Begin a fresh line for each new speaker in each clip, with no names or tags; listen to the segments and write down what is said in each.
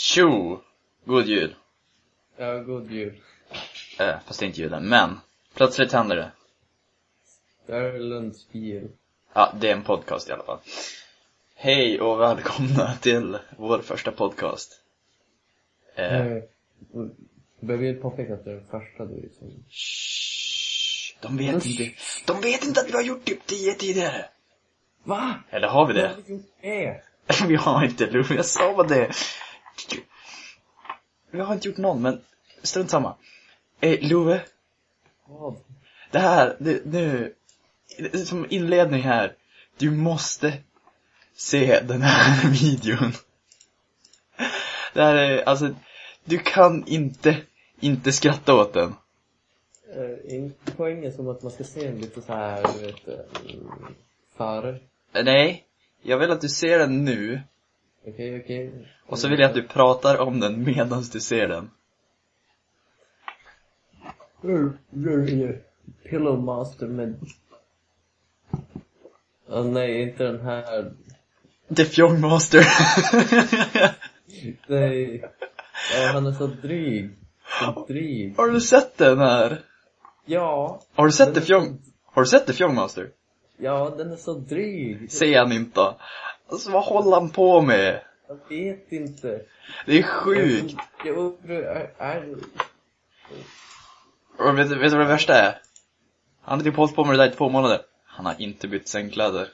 Tjo! God jul.
Ja, god jul.
Eh, fast det är inte julen, men. Plötsligt händer det.
Dörlunds bil.
Ja, det är en podcast i alla fall. Hej och välkomna till vår första podcast. Eh,
Eh, behöver ju påpeka att det är den första du liksom.
shh, de vet inte. De vet inte att vi har gjort typ tio tidigare.
Va?
Eller har vi
Vad
det?
har vi gjort det?
vi har inte, Lou. Jag sa det. Vi har inte gjort någon, men strunt samma. Eh, Love,
Vad?
det här, det, nu, det- som inledning här. Du måste se den här videon. Det här är, alltså, du kan inte, inte skratta åt den.
Eh, inte poängen som att man ska se en lite så här, du vet, um, före.
Eh, Nej, jag vill att du ser den nu.
Okej, okej.
Och så vill jag att du pratar om den medan du ser den.
Pillowmaster med... Åh nej, inte den här.
The Fjongmaster.
Nej. Ja, han är så dryg. Så dryg.
Har du sett den här?
Ja.
Har du sett The Fjong... Har du sett The Fjongmaster?
Ja, den är så dryg.
Se han inte. Alltså vad håller han på med?
Jag vet inte.
Det är sjukt.
Jag undrar, är.
Och vet, du- vet du vad det värsta är? Han har typ hållit på med det där i två månader. Han har inte bytt sängkläder.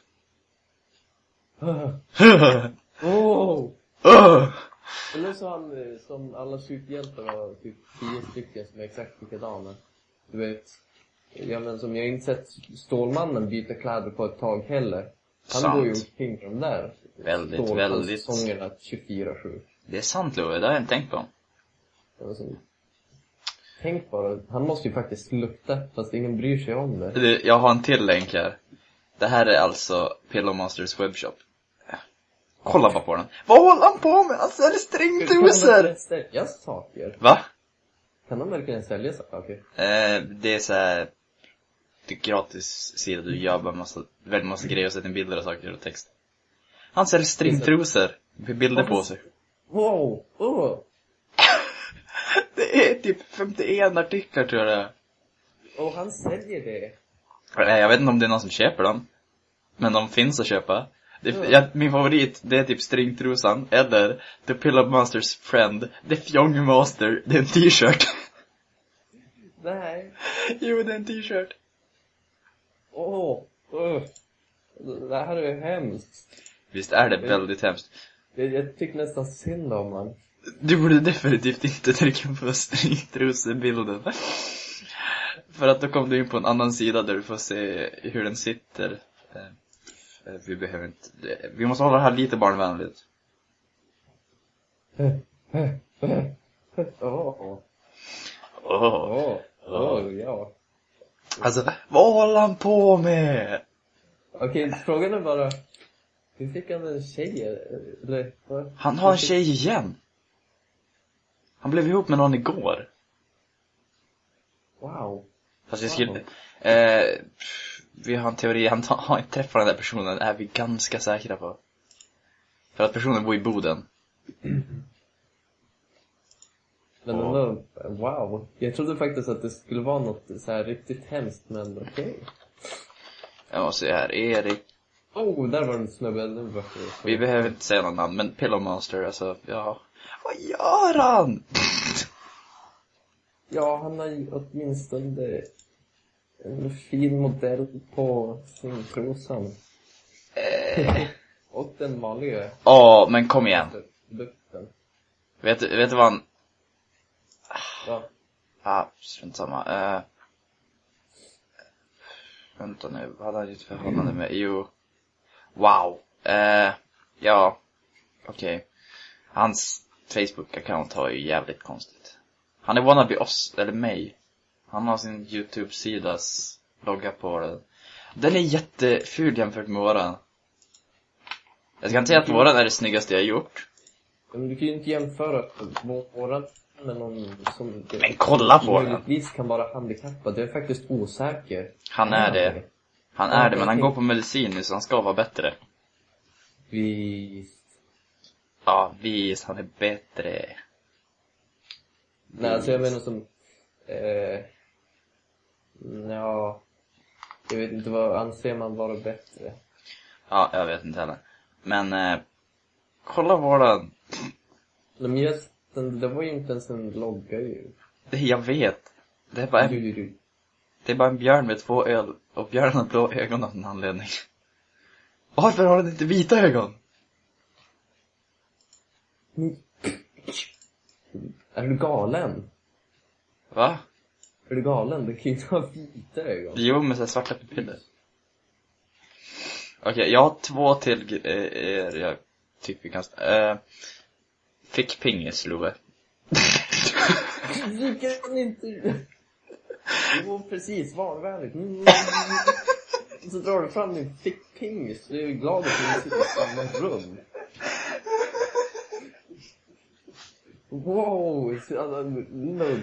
Oh!
Ugh.
Eller så han eh, som alla superhjältar har typ tio stycken som är exakt likadana. Du vet, ja men som jag inte sett Stålmannen byta kläder på ett tag heller. Han
Sant.
går ju omkring de där
Väldigt, väldigt.
Stålmanssäsongerna 24-7.
Det är sant Love, det har jag inte tänkt på.
Alltså, tänk bara, han måste ju faktiskt lukta fast ingen bryr sig om det.
Jag har en till länk här. Det här är alltså Pillowmasters webbshop. Kolla bara på den. Vad håller han på med? Han säljer stringtrosor!
sälja saker?
Va?
Kan de verkligen sälja saker?
Eh, det är så här. Det är gratis sida, du gör bara massa, väldigt massa grejer och sätter in bilder och saker och text. Han säljer stringtrosor med bilder på sig.
Wow! Oh!
Det är typ 51 artiklar tror jag det är.
Och han säljer det.
Nej, jag vet inte om det är någon som köper dem. Men de finns att köpa. Det,
Ja.
jag, min favorit, det är typ stringtrosan, eller The Pillow Masters Friend, The Fjong Master, det är en t-shirt.
Nej.
jo, det är en t-shirt.
Åh! Oh. Det här är hemskt.
Visst är det väldigt hemskt.
Jag, jag tycker nästan synd om han.
Du borde definitivt inte trycka på stringtrosebilden. För att då kommer du in på en annan sida där du får se hur den sitter. Eh, Vi behöver inte, vi måste hålla det här lite barnvänligt.
Åh.
åh,
åh, ja.
Alltså, vad håller han på med?
Okej, frågan är bara, hur fick han en tjej? Eller, vad?
Han har en tjej igen. Han blev ihop med någon igår.
Wow.
Fast vi skulle, eh, vi har en teori, han har inte träffat den där personen, är vi ganska säkra på. För att personen bor i Boden.
Men
Ja.
ändå, wow. Jag trodde faktiskt att det skulle vara något så här riktigt hemskt, men okej.
Jag måste se här, Erik.
Oh, där var en snubbe. Var
Vi behöver inte säga någon namn, men Pillow Monster, alltså, ja. Vad gör han?
Ja, han har ju åtminstone en fin modell på sin trosan.
Eh,
Och den vanliga
Åh, men kom igen. Vet, vet du vad han,
Ja.
Ja, strunt samma. Eh, vänta nu, vad hade han ett förhållande med? Jo. Wow. Eh, ja. Okej. Hans Facebook-account har ju jävligt konstigt. Han är wannabe oss, eller mig. Han har sin YouTube-sidas logga på den. Den är jätteful jämfört med våran. Jag ska inte säga att våran är det snyggaste jag har gjort.
Men du kan ju inte jämföra våran med någon som
Men kolla på den!
möjligtvis kan vara handikappad. Jag är faktiskt osäker.
Han är det. Han är det, men han går på medicin nu så han ska vara bättre.
Visst.
Ja, visst, han är bättre.
Nej, alltså jag menar som, eh, ja, jag vet inte vad anser man vara bättre?
Ja, jag vet inte heller. Men, eh, kolla våran,
Men just den, det var ju inte ens en logga ju.
jag vet. Det är bara en
Du, du.
Det är bara en björn med två öl och björnen har blå ögon av någon anledning. Varför har den inte vita ögon?
Är du galen?
Va?
Är du galen? Du kan ju inte ha vita ögon.
Jo, med så här svarta pupiller. Okej, jag har två till eh, er jag tycker vi kan... Uh, fick pingis, Love.
Du kan inte... Jo, precis. Vanvärdigt. Mm. Så drar du fram din fickpingis. Du är glad att vi sitter i samma rum. Wow! Lugn. Lugn,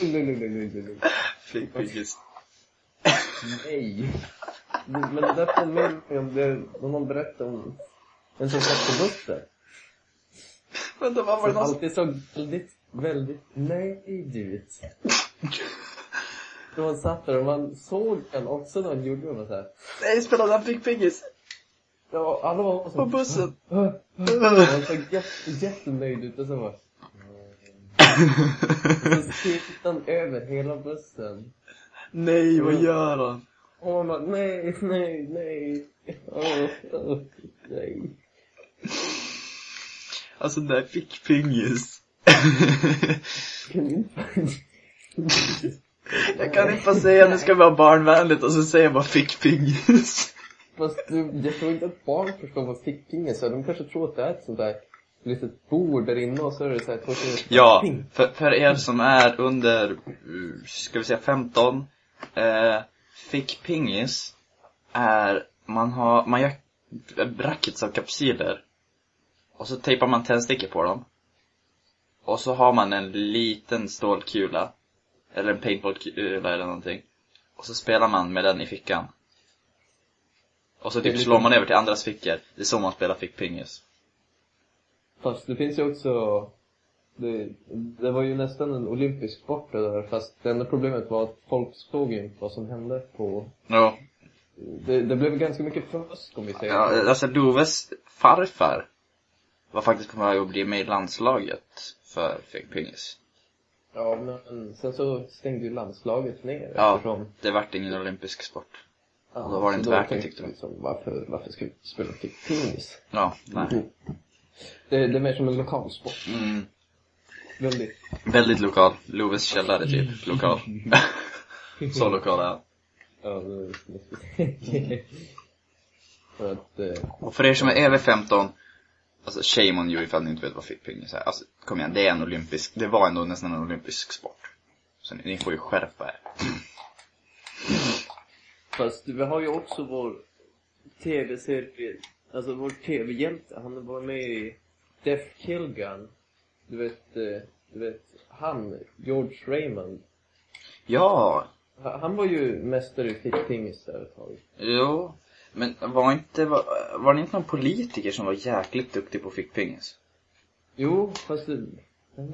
lugn, lugn, lugn, lugn.
Fick pingis.
Nej. Det- Men det där påminner mig om det, någon berättade om en som satt på bussen.
Vänta, vad var det
Som alltid såg väldigt, väldigt nöjd ut. Då man satt där och man såg den också när han gjorde det. och så här.
Nej, spelade han fick pingis?
Ja, alla var så.
På bussen?
Han såg jätte, jättenöjd ut och så bara. Och så tittade han över hela bussen.
Nej, vad gör han?
Och man bara, nej, nej, nej. Åh, åh, nej.
Alltså, där fick pingis. Jag kan inte bara säga nu ska vi vara barnvänligt och så säger jag bara fick pingis.
Fast du, jag tror inte att barn förstår vad fickpingis är. De kanske tror att det är ett sånt där litet bord där inne och så är det så här två
Ja, för, för er som är under, ska vi säga 15, eh, fick pingis är, man har, man gör brackets av kapsyler och så tejpar man tändstickor på dem. Och så har man en liten stålkula, eller en paintballkula eller någonting. Och så spelar man med den i fickan. Och så typ slår man över till andras fickor. Det är så man spelar fickpingis.
Fast det finns ju också det, det var ju nästan en olympisk sport det där fast det enda problemet var att folk såg ju inte vad som hände på
Ja,
det, det blev ganska mycket fusk om vi säger
Ja, alltså Loves farfar var faktiskt på väg att bli med i landslaget för fickpingis.
ja men sen så stängde ju landslaget ner
Ja,
eftersom
det vart ingen olympisk sport.
ja,
då var det inte värt det, tyckte de.
Liksom, varför, varför ska vi spela fickpingis?
Ja, nej.
Det, det är mer som en lokalsport.
Mm,
Väldigt
väldigt lokal. Loves källare typ, lokal. så lokal är han.
Ja, det För att, eh,
Och för er som är över 15, alltså shame on you ifall ni inte vet vad fickpingis är. Alltså kom igen, det är en olympisk, det var ändå nästan en olympisk sport. Så ni, ni får ju skärpa er.
fast vi har ju också vår tv-serie, alltså vår tv-hjälte, han var med i Def Kill Gun. Du vet, eh, du vet, han, George Raymond.
Ja,
Ha- Han var ju mästare i fickpingis där ett tag.
jo. Men var inte, var, var det inte någon politiker som var jäkligt duktig på fickpingis?
Jo, fast det,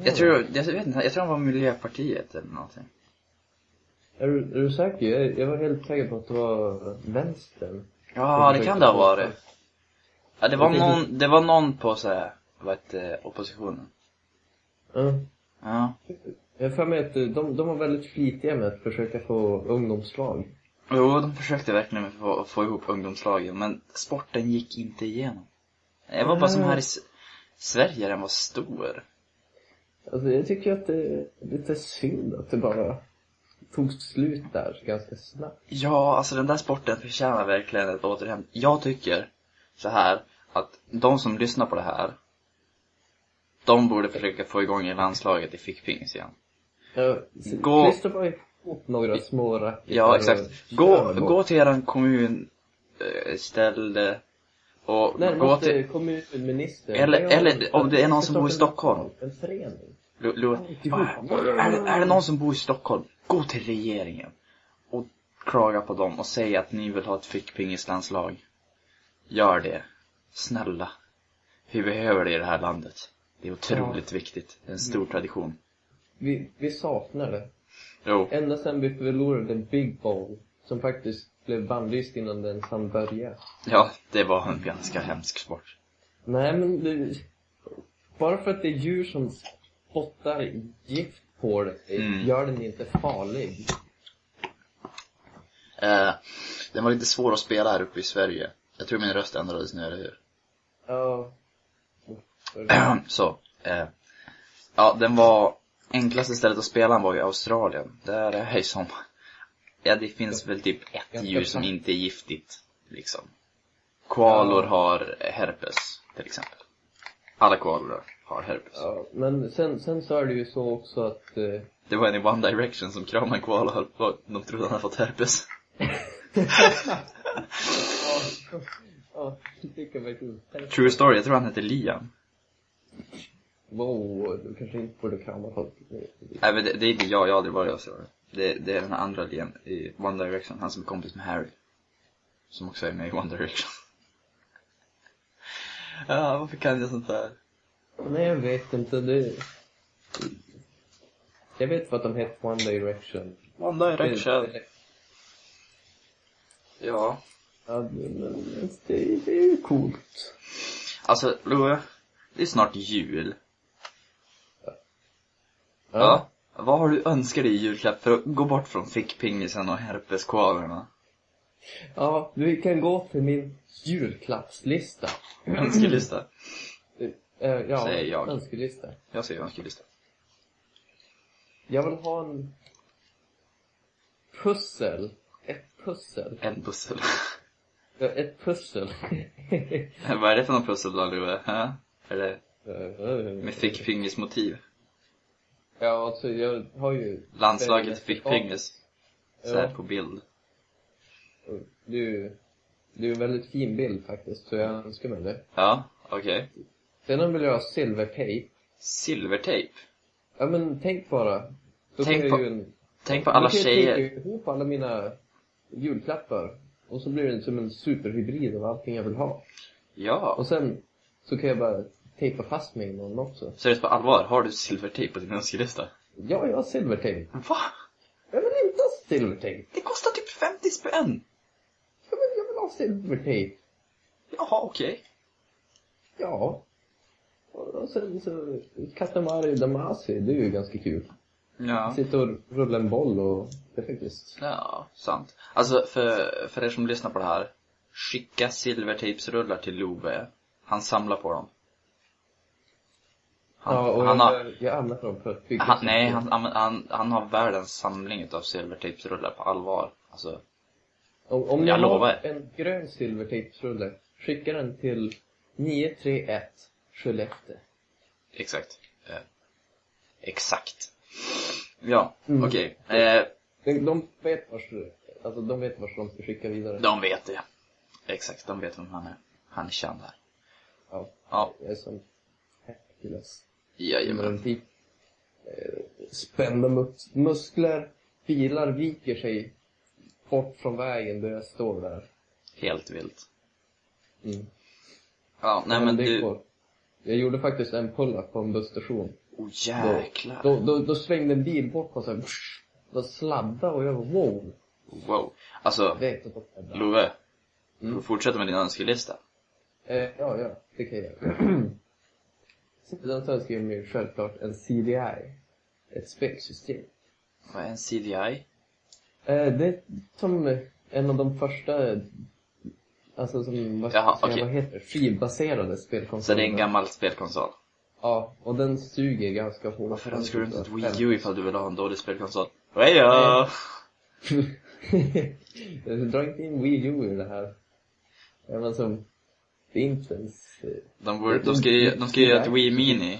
Jag tror, jag vet inte, jag tror han var Miljöpartiet eller någonting.
Är du, är du säker? Jag, jag var helt säker på att det var vänstern.
Ja, det kan det ha varit. Ja, det var någon, det var någon på så här, vad heter oppositionen.
Ja.
Ja.
Jag har för mig att de, de var väldigt flitiga med att försöka få ungdomslag.
Jo, de försökte verkligen få, få ihop ungdomslagen, men sporten gick inte igenom. Det var bara som här i S- Sverige, den var stor.
Alltså jag tycker att det är lite synd att det bara tog slut där ganska snabbt.
Ja, alltså den där sporten förtjänar verkligen ett återhämt. Jag tycker så här att de som lyssnar på det här, de borde försöka få igång landslaget i fickpingis igen.
Ja,
Gå-
ihop några små racketar
Ja, exakt. Gå, gå till eran kommun eh, ställe och gå
Närmaste
till...
kommunminister.
Eller-
Ja,
eller om det är någon som bor i Stockholm.
En förening. Alltihop.
är, det, är det någon som bor i Stockholm, gå till regeringen och klaga på dem och säg att ni vill ha ett fickpingislandslag. Gör det. Snälla. Vi behöver det i det här landet. Det är otroligt viktigt. Det är en stor
Mm.
tradition.
Vi, vi saknar det.
Jo.
Ända sedan vi förlorade Big Bowl, som faktiskt blev bannlyst innan den hann börja.
Ja, det var en ganska hemsk sport.
Nej men det, bara för att det är djur som spottar gift på dig,
Mm.
gör den inte farlig.
Eh, den var lite svår att spela här uppe i Sverige. Jag tror min röst ändrades nu, eller hur?
Ja.
Så. Eh, ja, den var... Enklaste stället att spela var i Australien. Där är det som... Ja, det finns väl typ ett djur som inte är giftigt. Liksom. Koalor
Ja.
har herpes, till exempel. Alla koalor har herpes.
Ja, men sen, sen så är det ju så också att eh,
Det var en i One Direction som kramade en koala och höll på. De trodde han hade fått herpes. True story, jag tror han hette Liam.
Wow, du kanske inte borde krama folk.
Nej men det, det är inte jag, jag har aldrig varit Australien. Det, det är den här andra Liam i One Direction, han som är kompis med Harry. Som också är med i One Direction. ja, varför kan jag sånt där?
Nej, jag vet inte. Det... Jag vet att de heter One Direction.
One Direction.
Det,
Ja.
ja, men det, det är ju coolt.
Alltså, Loe. Det är snart jul. Ja. Vad har du önskat dig i julklapp för att gå bort från fickpingisen och herpeskoalorna?
Ja, vi kan gå till min julklappslista.
Önskelista.
Eh, ja,
Säger jag.
önskelista.
Jag säger önskelista.
Jag vill ha en pussel. Ett pussel.
En pussel.
Ja, Ett pussel.
Vad är det för någon pussel då, Loe? Hä? Är det med
Med
fickpingismotiv?
Ja, alltså jag har ju...
Landslaget fickpingis. Så här
Ja.
på bild.
Det är ju, det är en väldigt fin bild faktiskt, så jag önskar mig det.
Ja, okej.
Sen vill jag ha silvertejp.
Silvertejp.
Ja men tänk bara. Då
Tänk
kan
på
en,
Tänk på alla
kan jag
tjejer.
tejpa ihop alla mina julklappar. Och så blir det som en superhybrid av allting jag vill ha.
Ja.
Och sen så kan jag bara tejpa fast mig i någon också.
Seriöst på allvar, har du silvertejp på din önskelista?
Ja, jag har silvertejp.
Va?
Jag vill inte ha silvertejp.
Det kostar typ 50 spänn!
Jag vill, jag vill ha silvertejp.
Jaha, okej.
Ja. Och sen så, Katamari Damacy, det är ju ganska kul.
Ja.
Sitta och rulla en boll och det är faktiskt...
Ja, sant. Alltså, för, för er som lyssnar på det här. Skicka silvertejpsrullar till Love. Han samlar på dem. Han,
ja, och
han
jag,
har,
jag använder dem för att bygga
han, nej, han, han, han, har världens samling utav silvertejpsrullar på allvar. Alltså,
Om, om
Jag
har
lovar.
en grön silvertejpsrulle, skicka den till 931 Skellefteå.
exakt. Eh, exakt. Ja,
Mm.
okej. Eh,
De, de vet vars, alltså de vet vars de ska skicka vidare.
de vet det. Exakt, de vet vem han är. Han är känd här.
Ja,
Ja,
jag är som Hercules.
Jajamän.
Men typ, eh, spända mus- muskler, bilar viker sig bort från vägen där jag står där.
Helt vilt.
Mm.
Ja, nej men
det
du,
går. Jag gjorde faktiskt en pull-up på en busstation.
oh jäklar.
Då, då, då svängde en bil bort och så här, då sladdade och jag var wow.
Wow. Alltså. Love.
Mm.
Fortsätta med din önskelista.
Eh, ja, ja, det kan jag göra. Sedan önskar jag mig självklart en CDI. Ett spelsystem.
Vad är en CDI?
Eh, det är som en av de första, alltså som, vad,
Jaha, okej.
vad heter? Skivbaserade spelkonsoler.
Så det är en gammal spelkonsol.
Ja, och den suger ganska hårt.
Varför önskar du inte ett Wii U ifall du vill ha en dålig spelkonsol? Heja!
Drar inte in Wii U i det här. Men som, det eh,
De, borde, de ska ju, de ska göra ett Wii Mini.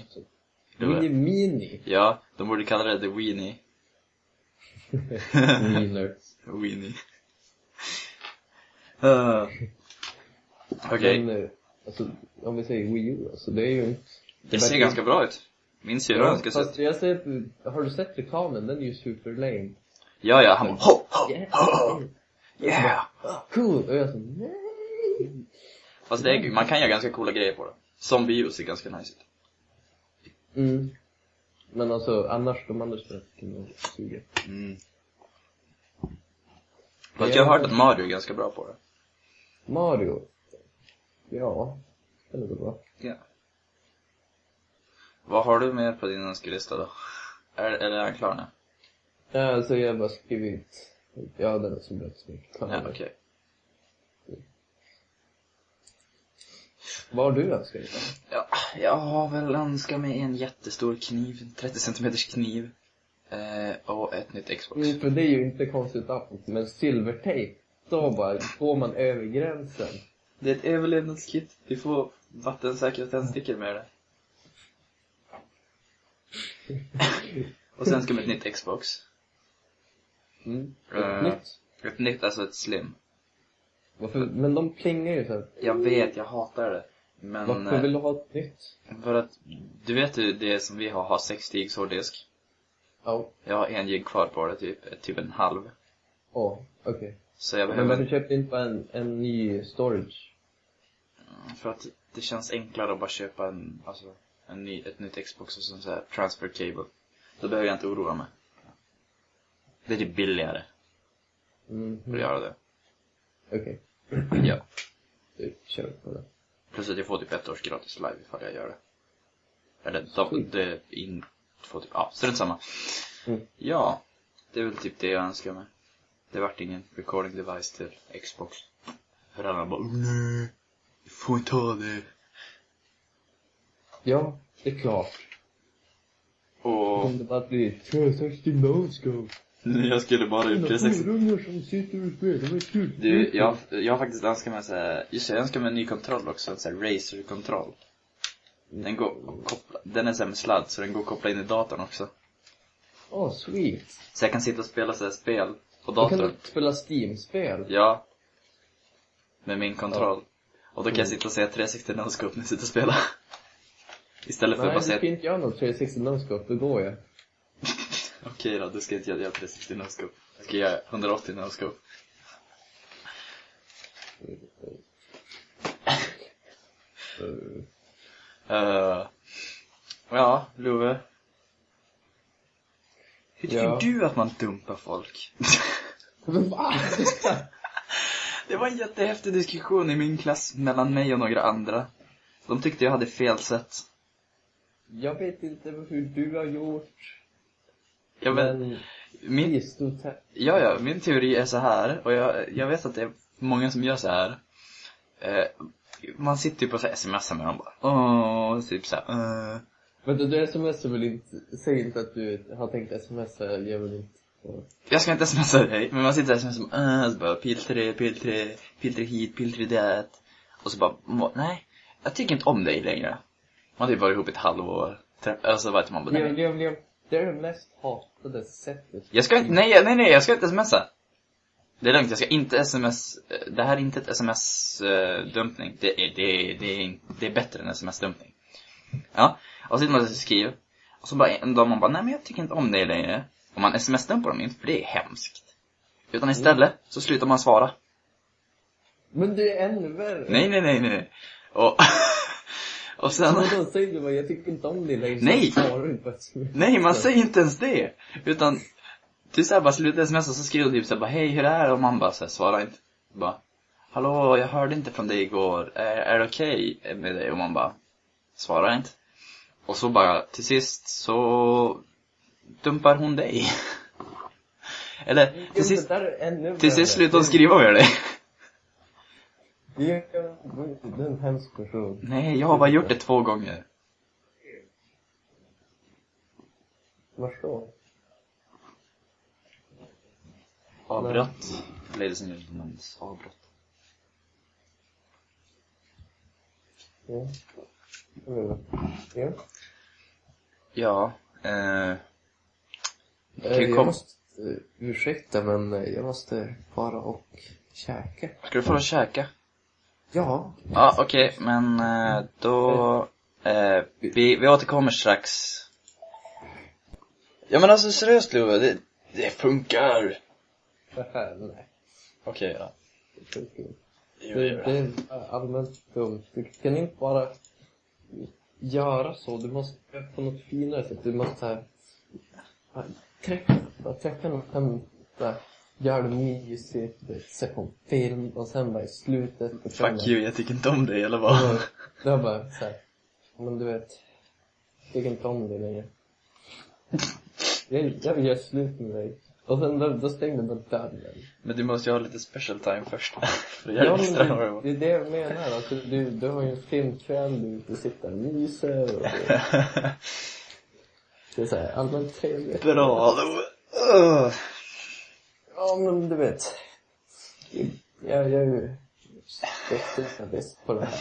Wii Mini.
Ja, de borde kalla det The Weenie.
Miners.
Weenie. Uh. Okej,
Men, eh, alltså, om vi säger Wii U, alltså det är ju inte...
det ser ganska bra ut. Min syrra
Ja,
önskar sig.
jag ser, har du sett reklamen? Den är ju super lame.
Ja, ja, han bara ho, ho,
Yeah.
ho, yeah.
Cool! Och jag så, nej!
Fast det är, man kan göra ganska coola grejer på det. Zombie ser ganska nice.
Mm. Men alltså, annars, de andra spelen suga.
Mm. Fast jag har hört att Mario är ganska bra på det.
Mario. Ja. Det är nog bra.
Ja. Vad har du mer på din önskelista då? Är, eller är han klar nu?
Ja, alltså jag har bara skrivit, ja den är så bra så mycket.
Ja, okej.
Vad har du önskat dig?
Ja, jag har väl önskat mig en jättestor kniv, 30 centimeters kniv. Eh, och ett nytt Xbox.
Mm, För det är ju inte konstigt alls, men silvertejp, då bara går man över gränsen.
Det är ett överlevnadskit. Vi får vattensäkra tändstickor med det. och sen ska vi ett nytt Xbox.
Mm. Ett
Eh.
nytt.
Ett nytt, alltså ett slim.
Varför, men de plingar ju så här.
Jag vet, jag hatar det. Men,
Varför
eh,
vill du ha ett nytt?
för att, du vet ju det som vi har, har 60 gigs hårddisk.
Ja.
Jag har en gig kvar på det, typ, typ en halv.
Åh, okej.
Så jag
Men
behöver,
varför köpte du inte bara en, en ny storage?
för att det känns enklare att bara köpa en, alltså, en ny, ett nytt Xbox och sån så här transfer cable. Då behöver jag inte oroa mig. Det är typ billigare
Mm.
att göra det.
Okej.
Ja.
Du kör på det.
Plus att jag får typ ett års gratis live ifall jag gör det. Eller de, det in, får typ, ja, strunt samma.
Mm.
Ja, det är väl typ det jag önskar mig. Det vart ingen recording device till Xbox. Föräldrarna bara, nej, du får inte ha det.
Ja, det är klart.
Och
Om det bara blir 360 no-scope.
jag skulle bara ut 360.
ungar som sitter och spelar med kul.
Du, jag, jag har faktiskt önskat mig såhär, just det, jag önskar mig en ny kontroll också, en sån här Razer-kontroll. Den går, koppla, den är såhär med sladd, så den går att koppla in i datorn också.
Åh, sweet.
Så jag kan sitta och spela såhär spel på
kan
datorn.
du spela Steam-spel.
Ja. Med min kontroll. Och då kan jag sitta och säga 360 no-scope när jag sitter och spelar. Istället för
Nej,
att
du
bara
kan
säga,
inte göra något 360 no-scope, då går jag.
Okej då, då ska jag inte göra 360 no-scope. Jag ska göra 180 no-scope. Uh, ja, Love. Hur tycker
Ja.
du att man dumpar folk? Det var en jättehäftig diskussion i min klass mellan mig och några andra. De tyckte jag hade fel sätt.
jag vet inte hur du har gjort.
Ja, men,
men
min, ja, ja, min teori är så här och jag, jag vet att det är många som gör så här. Eh, man sitter ju på så sms med dem bara, åh, typ så här, eh.
Men du, smsar väl inte, säg inte att du har tänkt smsa, gör väl inte.
Jag ska inte smsa dig, men man sitter där som äh, så bara pil 3, pil 3, pil 3 hit, pil 3 dit. Och så bara, nej, jag tycker inte om dig längre. Man har typ varit ihop ett halvår. Alltså vet man bara, nej.
Det är det mest hatade sättet.
Jag ska inte, nej, nej, nej, jag ska inte smsa. Det är lugnt, jag ska inte sms, eh, det här är inte ett sms-dumpning. Det är, det är, det är, det är bättre än sms-dumpning. Ja, och så sitter man och skriver. Och så bara en dag man bara, nej men jag tycker inte om dig längre. Och man sms-dumpar dem inte, för det är hemskt. Utan istället så slutar man svara.
Men det är ännu värre.
Nej, nej, nej, nej. Och, och sen,
då säger du bara, jag tycker inte om dig längre.
Nej.
sms.
nej man säger inte ens det. Utan, du såhär bara slutar smsa och så skriver du typ såhär bara, hej hur är det? Och man bara såhär, svarar inte. Bara, hallå jag hörde inte från dig igår, är, är det okej med dig? Och man bara, svarar inte. Och så bara, till sist så dumpar hon dig. Eller, till sist,
det
till sist slutar hon skriva med dig.
Det är, en hemsk person.
Nej, jag har bara gjort det två gånger.
Vars då?
Avbrott. Ladies and gentlemen, avbrott.
Ja. Mm. Ja.
Ja, eh,
Eh,
kan
jag måste, ursäkta men eh, jag måste fara och käka.
ska du få och käka?
Ja.
Ja, okej, men eh, då, eh, vi, vi återkommer strax. Ja men alltså seriöst Love, det, det funkar.
Nej.
Okej då.
Det funkar inte.
Jo,
Det, det är allmänt dumt. Du kan inte bara göra så. Du måste på något finare sätt. Du måste här, träffa, träffa någon, hämta, göra det mysigt, du vet, se på en film och sen bara i slutet. och
Fuck you, jag tycker inte om dig eller vad?
bara- Det var bara så här, men du vet, jag tycker inte om dig längre. Jag, jag vill göra slut med dig. Och sen då, då stängde bara dörren.
Men du måste ju ha lite special time först. För att göra
Ja,
det extra
men det, det är det jag menar. Alltså, du, du har ju en filmkväll, du, du sitter och myser och det, det är såhär allmänt trevligt.
Bra då. Ugh.
Ja, men du vet. Jag, jag är ju specialist på det här.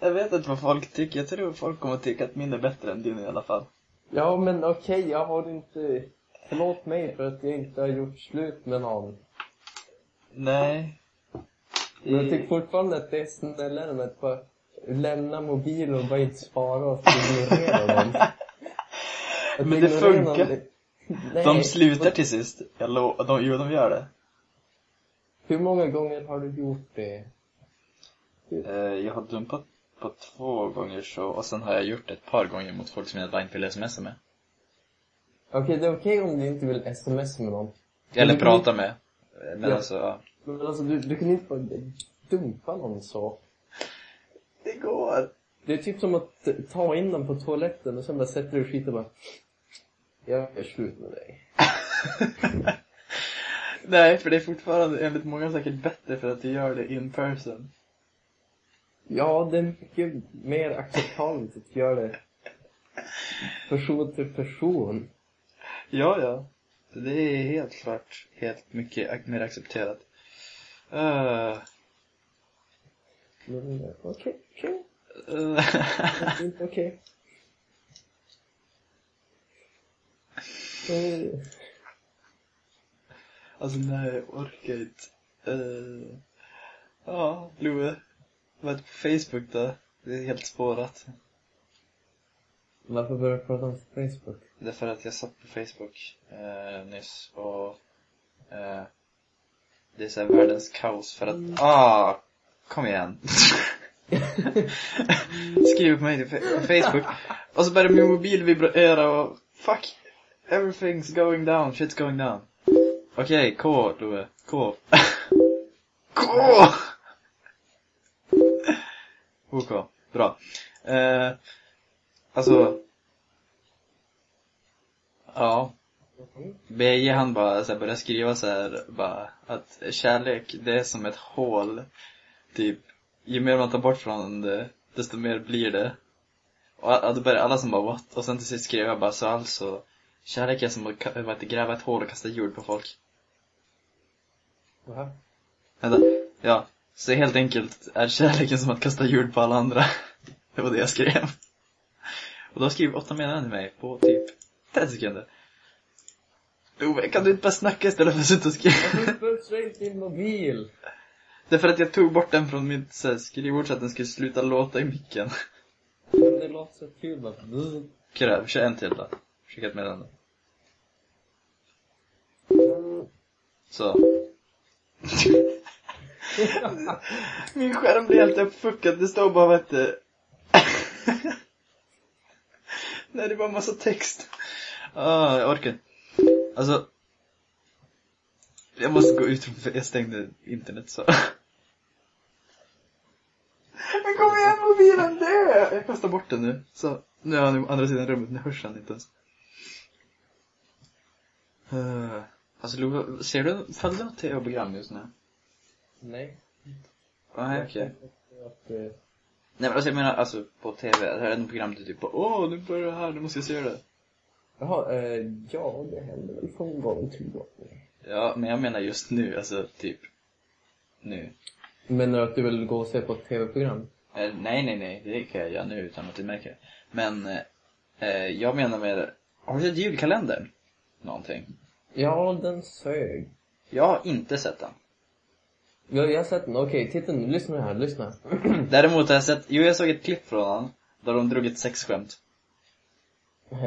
Jag vet inte vad folk tycker. Jag tror folk kommer tycka att min är bättre än din i alla fall.
Ja, men okej, jag har inte... Förlåt mig för att jag inte har gjort slut med någon.
Nej.
Men jag tycker fortfarande att det är snällare med att bara lämna mobilen och bara inte svara och ignorera dem. Att
Men det
ignorera någon-
funkar.
Nej.
De slutar till sist. Jag lo- de, jo, de gör det.
Hur många gånger har du gjort det?
Eh, jag har dumpat på två gånger så, och sen har jag gjort ett par gånger mot folk som jag bara inte vill smsa med.
Okej, det är okej om du inte vill smsa med någon.
Eller
kan
prata med. Eh, Men
Ja.
alltså, ja.
Men alltså, du, du kan inte bara dumpa någon så.
Det går.
Det är typ som att ta in den på toaletten och sen bara sätter du skit och bara Jag är slut med dig.
Nej, för det är fortfarande enligt många säkert bättre för att du gör det in person.
Ja, det är mycket mer acceptabelt att göra det person till person.
Ja, ja. Det är helt klart helt mycket mer accepterat. Uh,
eh, okej, okej. är inte okej.
Alltså nej, orkar inte. Uh, ja, Love. Det på Facebook då? Det är helt spårat.
Varför börjar du prata om Facebook?
Det är för att jag satt på Facebook eh, nyss och eh, det är så här världens kaos för att, ah, kom igen. Skriv på mig till fe- Facebook och så börjar min mobil vibrera och fuck, everything's going down, shit's going down. Okej, K, Love, K. K! OK, bra. Eh, alltså, ja. BJ han bara så här, började skriva så här, bara att kärlek det är som ett hål. Typ, ju mer man tar bort från det, desto mer blir det. Och och då började alla som bara what? Och sen till sist skrev jag bara så alltså, kärlek är som att gräva ett hål och kasta jord på folk.
Va?
Vänta, ja. Så helt enkelt är kärleken som att kasta jord på alla andra. Det var det jag skrev. Och då skrev åtta meddelanden till mig på typ 30 sekunder. Love, kan du inte bara snacka istället för att sitta och skriva?
Varför straight din mobil?
Det är för att jag tog bort den från mitt så här, skrivbord så att den skulle sluta låta i micken.
Men det låter så kul bara.
Okej då, kör en till då. Skicka ett meddelande. Så. Min skärm blir helt uppfuckad, det står bara vet du. Nej, det är bara massa text. Ah, jag orkar inte. Alltså. Jag måste gå ut för jag stängde internet så. Men kom igen mobilen, dö! Jag kastar bort den nu. Så, nu är han på andra sidan rummet, nu hörs han inte ens. Uh, alltså Love, ser du, följer du något tv-program just nu?
Nej.
Nej, okej.
Att, eh,
Nej men alltså jag menar, alltså på tv, är det något program du typ bara, åh nu börjar det här, nu måste jag se det.
Jaha, eh, ja det händer väl från gång till gång.
Ja, men jag menar just nu, alltså typ, nu.
Menar du att du vill gå och se på ett tv-program?
Eh, nej, nej, nej, det kan jag göra nu utan att du märker. Men, eh, eh, jag menar med, har du sett julkalendern? Någonting?
Ja, den sög.
Jag har inte sett den.
Ja, jag har sett den. Okej, titta nu. Lyssna här, lyssna.
Däremot har jag sett, jo jag såg ett klipp från han, där de drog ett sexskämt.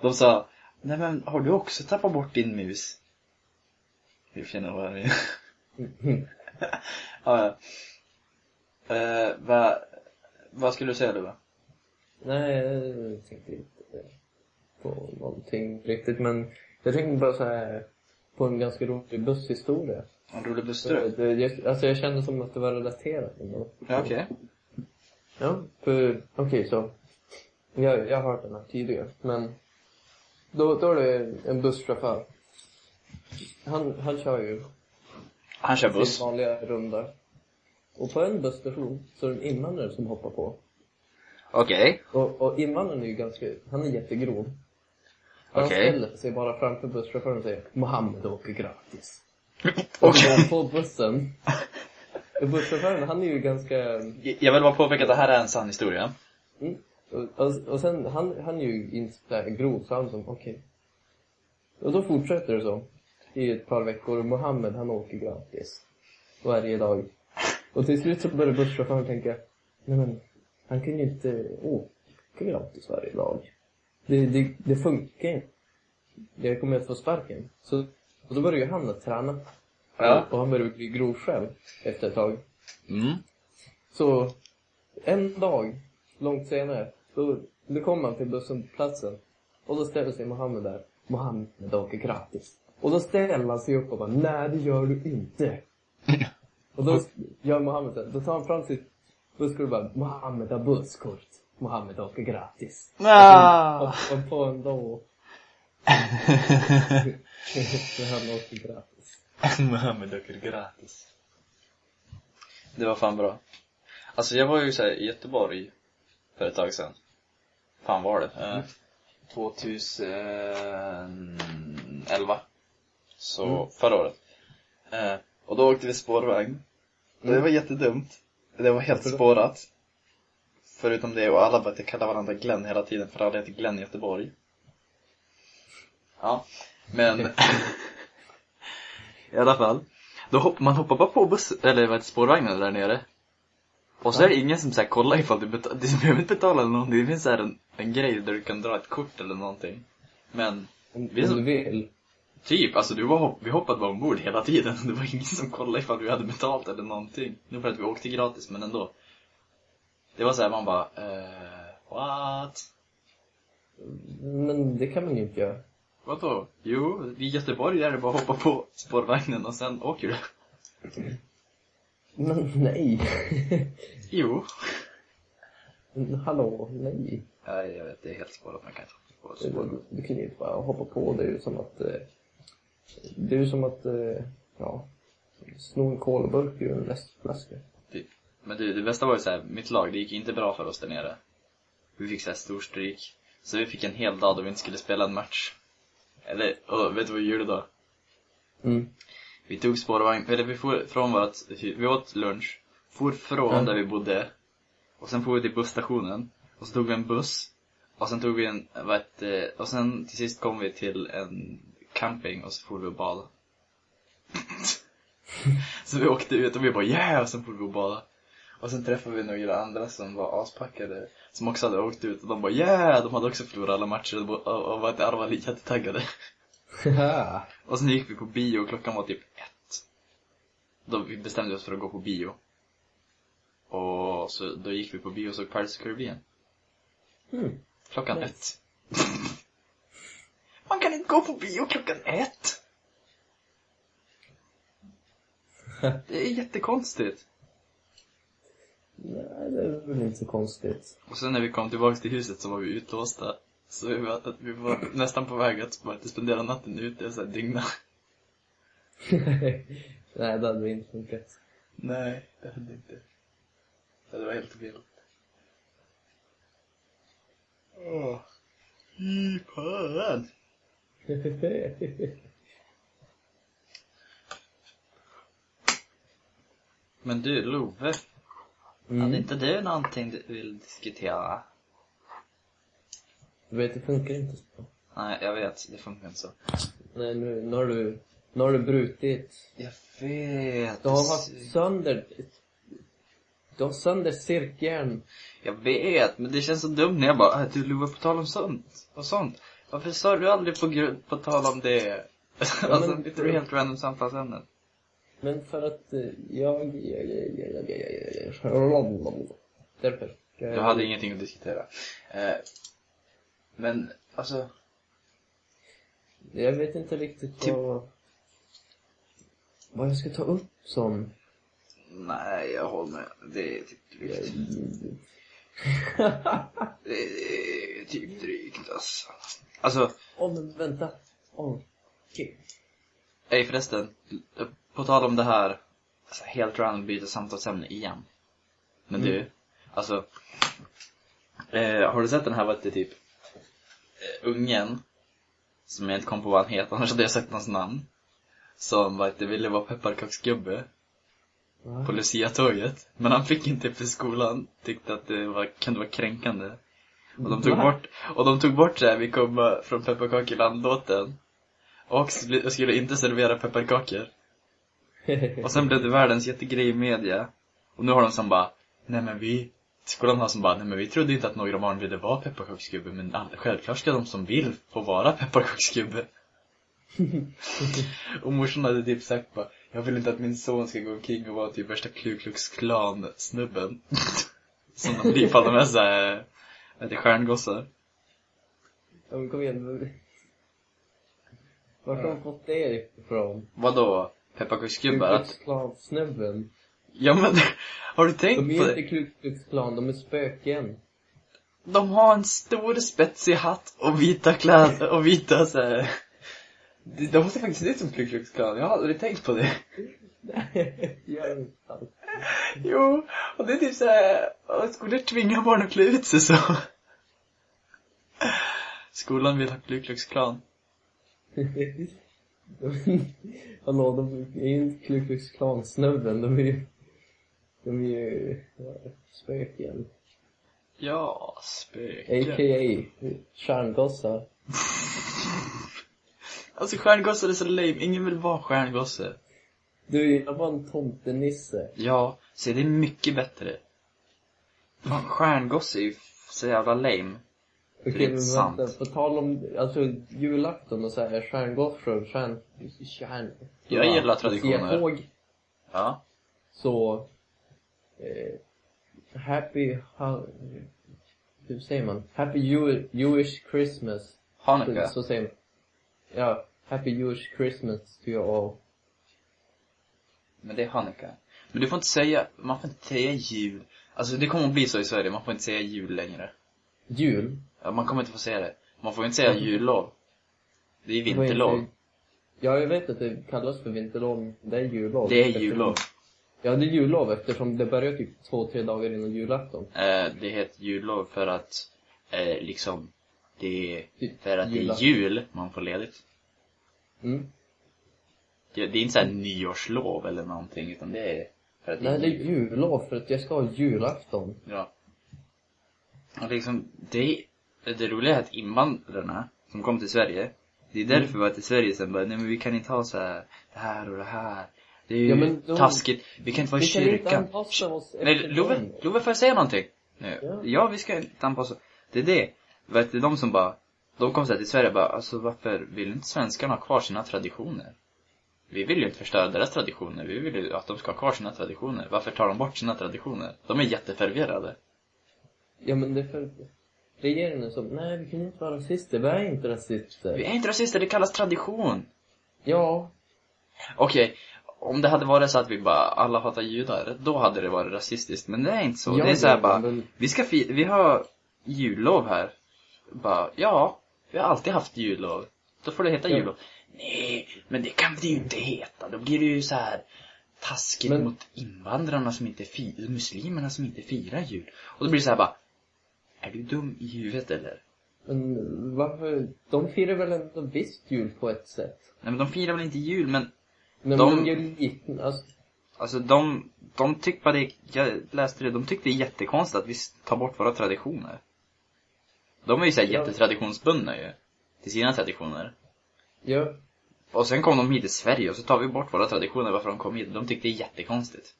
De sa, nej men har du också tappat bort din mus? Vi känner vad det ja, ja. Eh, va, Vad skulle du säga du?
Nej, jag tänkte inte på någonting riktigt, men jag tänkte bara så här på en ganska rolig busshistoria.
En rolig busstur?
alltså jag kände som att det var relaterat.
Ja, okej.
Ja, för, okej så. Jag, jag har hört den här tidigare, men då, då är det en busschaufför. Han, han kör ju
Han kör
sin
buss.
vanliga runda. Och på en busstation så är det en invandrare som hoppar på.
Okej.
Och, och invandraren är ju ganska, han är jättegrov. Han ställer sig bara framför busschauffören och säger Mohammed åker gratis. Och så på bussen. Busschauffören, han är ju ganska,
Jag vill bara påpeka att det här är en sann historia.
mm, och, och, sen, han, han är ju inte grov, så han som, okej. Och då fortsätter det så. I ett par veckor, och Mohammed han åker gratis. Varje dag. Och till slut så börjar busschauffören tänka, nej men, han kan ju inte åka gratis varje dag. Det, det, det funkar inte. Jag kommer att få sparken. Så, och då börjar ju han att träna.
Ja.
Och han börjar bli grov själv efter ett tag.
Mm.
Så en dag, långt senare, då, då kommer han till bussplatsen. Och då ställer sig Mohammed där. Mohammed åker gratis. Och då ställer han sig upp och bara, nej det gör du inte. och då gör Mohammed så här, då tar han fram sitt busskort och bara, Mohammed har busskort. Mohammed åker gratis.
Ah.
Och på ändå. Så han åker gratis.
Mohammed åker gratis. Det var fan bra. Alltså jag var ju så här i Göteborg för ett tag sedan. Fan var det? Eh, 2011. Så,
Mm.
förra året. Eh, och då åkte vi spårvagn. Det var jättedumt. Det var helt
då?
spårat. Förutom det, och alla började kalla varandra Glenn hela tiden, för alla heter Glenn i Göteborg. Ja, men... I alla fall. Då hopp, man hoppar bara på buss, eller vad heter spårvagnen där nere. Och så är det ingen som så här, kollar ifall du betalar, du behöver inte betala eller någonting. Det finns så här en, en grej där du kan dra ett kort eller någonting. Men,
Om,
Vi är
om
så-
du vill.
typ, alltså du var, hopp- vi hoppade bara ombord hela tiden. Det var ingen som kollade ifall vi hade betalt eller någonting. Nu för att vi åkte gratis, men ändå. Det var så här, man bara, eh, what?
Men det kan man ju inte göra.
Vadå? Jo, i Göteborg är det bara att hoppa på spårvagnen och sen åker du.
Men nej.
Jo.
Men Hallå, nej.
Nej, jag vet, det är helt spårat. Man kan inte hoppa på
Du,
spårvagn.
du, du kan ju inte bara hoppa på. Det är ju som att... Eh, det är ju som att, eh, ja, sno en kolburk ur en läskflaska.
Men du, det bästa var ju så här, mitt lag, det gick inte bra för oss där nere. Vi fick så här storstryk. Så vi fick en hel dag då vi inte skulle spela en match. Eller, och vet du vad vi gjorde då?
Mm.
Vi tog spårvagn, eller vi for från vårt, vi åt lunch, for från
Mm.
där vi bodde, och sen for vi till busstationen, och så tog vi en buss, och sen tog vi en, vad heter, och sen till sist kom vi till en camping och så for vi och bada. så vi åkte ut och vi bara yeah, och sen for vi och bada. Och sen träffade vi några andra som var aspackade, som också hade åkt ut och de bara yeah, de hade också förlorat alla matcher och, var, alla var jättetaggade. Och sen gick vi på bio och klockan var typ ett. Då vi bestämde oss för att gå på bio. Och så då gick vi på bio och såg Pirates of Caribbean.
mm.
Klockan
Nice.
ett. Man kan inte gå på bio klockan ett! Det är jättekonstigt.
Nej, det är väl inte så konstigt.
Och sen när vi kom tillbaks till huset så var vi utlåsta. Så vi var, vi var nästan på väg att bara spendera natten ute, så här dygna.
Nej, det hade inte funkat.
Nej, det hade inte. Det var helt vilt. Åh. Fy fan. Men du, Love. Hade
mm.
inte du någonting du vill diskutera?
Du vet, det funkar inte så.
Nej, jag vet. Det funkar inte så.
Nej, nu, nu har du, nu har du brutit.
Jag vet.
Du har haft sönder, du har sönder cirkeln.
Jag vet, men det känns så dumt när jag bara, äh, du Love, på tal om sånt och sånt. Varför sa du aldrig på, grund, på tal om det? alltså,
men-
bytte du helt random samtalsämnen?
Men för att jag... Därför.
Du hade ingenting att diskutera. Men, alltså...
Jag vet inte riktigt
typ...
vad... Vad jag ska ta upp som...
Nej, jag håller med. Det är typ drygt. det är typ drygt alltså. Alltså...
Åh, oh, men vänta. Åh, oh, gud. Okay.
Ej förresten. På tal om det här, alltså, helt random byta samtalsämne igen. Men
Mm.
du, alltså. Eh, har du sett den här, vad det typ, eh, ungen, som jag inte kom på vad han heter, annars hade jag sagt hans namn. Som vad det ville vara pepparkaksgubbe på Lucia-tåget. Men han fick inte för skolan, tyckte att det var, kunde vara kränkande. Och de tog bort, och de tog bort såhär, vi kommer från pepparkakeland-låten. Och skulle inte servera pepparkakor. Och sen blev det världens jättegrej i media. Och nu har de som bara, nej men vi, skolan har som bara, nej men vi trodde inte att några barn ville vara pepparkaksgubbe, men självklart ska de som vill få vara pepparkaksgubbe. och morsan hade typ sagt bara, jag vill inte att min son ska gå omkring och vara typ värsta Ku Klux Klan snubben Som de blir ifall de är såhär, vad heter stjärngossar.
Ja, men kom igen. Vart har de fått det ifrån?
Vadå? Pepparkaksgubbar? Att,
Klux-Klan-snubben.
ja men, har du tänkt
De
på
är
det?
inte Ku Klux Klan, de är spöken.
De har en stor spetsig hatt och vita kläder och vita såhär de, de ser faktiskt ut som Ku Klux Klan, jag har aldrig tänkt på det.
Nej, gör inte alls.
Jo, och det är typ såhär, skulle tvinga barn att klä ut sig så. Skolan vill ha Ku Klux Klan.
Hallå, de är ju inte Ku Klux Klan-snubben, de är ju... De är ju... ja, Spöken.
Ja, spöken.
A.k.a. Stjärngossar.
Alltså stjärngossar är så lame, ingen vill vara stjärngosse.
Du gillar bara en tomtenisse.
Ja, så det är mycket bättre. Fan, stjärngosse är ju så jävla lame.
Okej, men vänta, på tal om, alltså julafton och så här, stjärngossor, stjärn... stjärn
Jag gillar traditioner.
Tåg,
Ja.
så... Eh, happy... Ha, hur säger man? Happy Jew, Jewish Christmas.
Hanukkah.
Så säger man. Ja, Happy Jewish Christmas to you all.
Men det är Hanukkah. Men du får inte säga, man får inte säga jul. Alltså det kommer att bli så i Sverige, man får inte säga jul längre.
Jul?
Ja, man kommer inte få säga det. Man får inte säga
Varför?
jullov. Det är vinterlov.
inte- Ja, jag vet att det kallas för vinterlov. Det är jullov.
Det är
Eftersom-
jullov.
Ja, det är jullov eftersom det börjar typ två, tre dagar innan julafton.
Eh, det heter jullov för att, eh, liksom, det är,
Typ
för att det är jul man får ledigt.
Mm.
Det, det är inte såhär nyårslov eller någonting, utan det är för att det
Nej,
är
det är
jul.
jullov för att jag ska ha julafton.
Ja. Och liksom, det, det roliga är att invandrarna som kom till Sverige, det är
Mm.
därför vi var till Sverige sen bara, nej men vi kan inte ha så här, det här och det här. Det är ju
Ja, men de-
taskigt, vi kan inte vara i kyrkan. Nej, Love. Love får jag säga någonting? Nu.
Ja.
Ja. vi ska inte anpassa Det är det. Vet du, de som bara, de kom så här till Sverige och bara, alltså varför vill inte svenskarna ha kvar sina traditioner? Vi vill ju inte förstöra deras traditioner, vi vill ju att de ska ha kvar sina traditioner. Varför tar de bort sina traditioner? De är jätteförvirrade.
Ja, men det är för regeringen som, nej vi kan inte vara rasister, vi är inte rasister.
Vi är inte rasister, det kallas tradition.
Ja,
Okej, om det hade varit så att vi bara, alla hatar judar, då hade det varit rasistiskt. Men det är inte så.
Ja,
det är så här
det-
bara,
men-
vi ska fi- vi har jullov här. Bara, ja, vi har alltid haft jullov. Då får det heta
Ja.
jullov. Nej, men det kan det ju inte heta. Då blir det ju så här taskigt
Men-
mot invandrarna som inte firar, muslimerna som inte firar jul. Och då blir det så här bara, är du dum i huvudet eller?
men varför, de firar väl ändå visst jul på ett sätt.
Nej men de firar väl inte jul, men
Men
De-
de, gör lite, alltså,
Alltså de, de tyckte bara det, jag läste det, de tyckte det är jättekonstigt att vi tar bort våra traditioner. De är ju såhär
Ja.
jättetraditionsbundna ju. Till sina traditioner.
ja,
Och sen kom de hit till Sverige och så tar vi bort våra traditioner varför de kom hit. De tyckte det är jättekonstigt.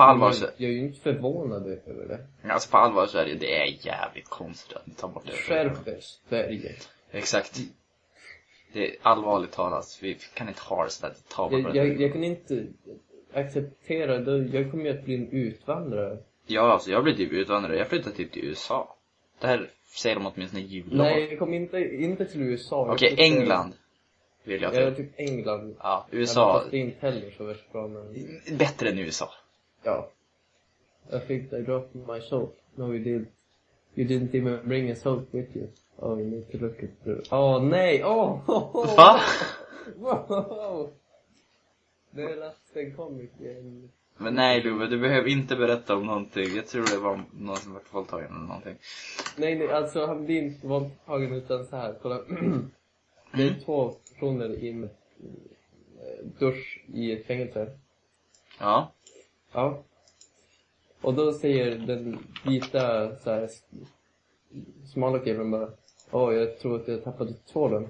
På allvar så,
jag är ju inte förvånad över det.
alltså på allvar så är det, det är jävligt konstigt att ni tar bort det.
Skärp er, Sverige.
Exakt. Det är allvarligt talat, vi kan inte ha det sådär, ta
Jag, jag, jag kan inte acceptera, då, jag kommer ju att bli en utvandrare.
Ja, alltså jag blir typ utvandrare. Jag flyttar typ till USA. Där säger de åtminstone jullag.
Nej, jag kom inte, inte till USA.
Okej,
flyttade-
England. Vill jag
Ja,
till.
typ England.
Ja,
Ja,
USA.
fast det är inte heller så värst bra, men
Bättre än USA.
Ja. Jag fick I dropped my soap. No, you did. You didn't even bring a soap with you. Oh, you need to look at the... Åh, nej! Åh! Oh,
Va?
Wow! Det är last en comic en...
Men nej Love, du behöver inte berätta om någonting. Jag tror det var någon som var våldtagen eller någonting.
Nej, nej, alltså han blir inte våldtagen utan så här. kolla. Det är två personer i en eh, dusch i ett fängelse.
Ja.
Ja. Och då säger den vita så här, smala killen bara Åh, jag tror att jag tappade tvålen.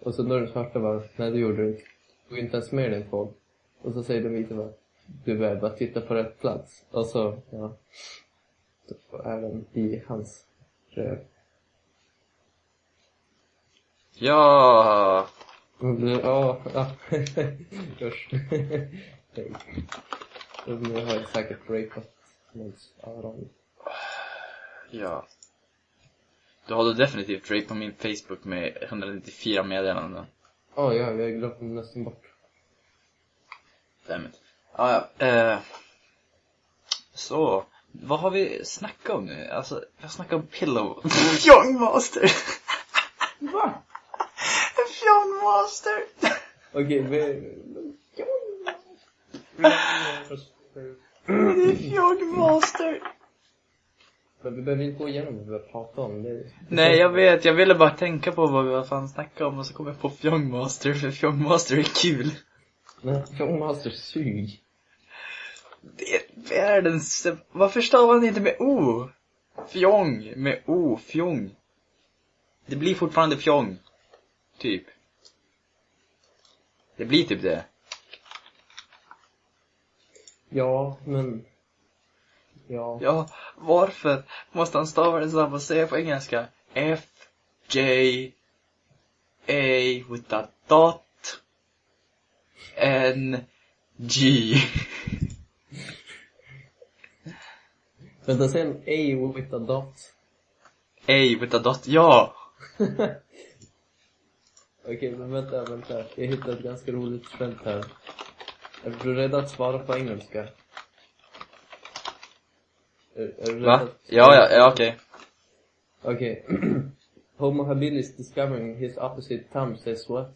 Och så den svarta bara, nej det gjorde du inte. Du tog inte ens med din tvål. Och så säger den vita bara, du är bara titta på rätt plats. Och så, ja. Då är den i hans röv.
Ja.
Ja, ja. Usch. Nu har jag säkert rapat någons öron.
Ja. Du har då definitivt rape på min Facebook med 194 meddelanden.
Ja, ja, jag glömde nästan bort.
Damn it. Ja. Eh. Så. Vad har vi snackat om nu? Alltså, jag snackar om pillow. Young master.
Va?
Young master.
Okej, vi...
Young master.
Men vi behöver inte gå igenom vad vi har pratat om. Det,
Nej, jag vet. Jag ville bara tänka på vad vi fan snackade om och så kom jag på Young master, för Young master är kul.
Nej, Young Master sug.
Det är världens... Varför stavar han inte med O? Fjong med O, fjong. Det blir fortfarande fjong. Typ. Det blir typ det.
Ja, men... Ja.
Ja, varför måste han stava det samma säga på engelska? F, J, A with a dot, N, G.
Vänta, sen A with a dot.
A with a dot, ja!
Okej, men vänta, vänta. Jag hittade ett ganska roligt skämt här. Är du rädd att svara på engelska? Är, är du rädd
Va?
att-
Ja, ja, ja okej.
Okej. Homo habilis discovering his opposite thumb says what?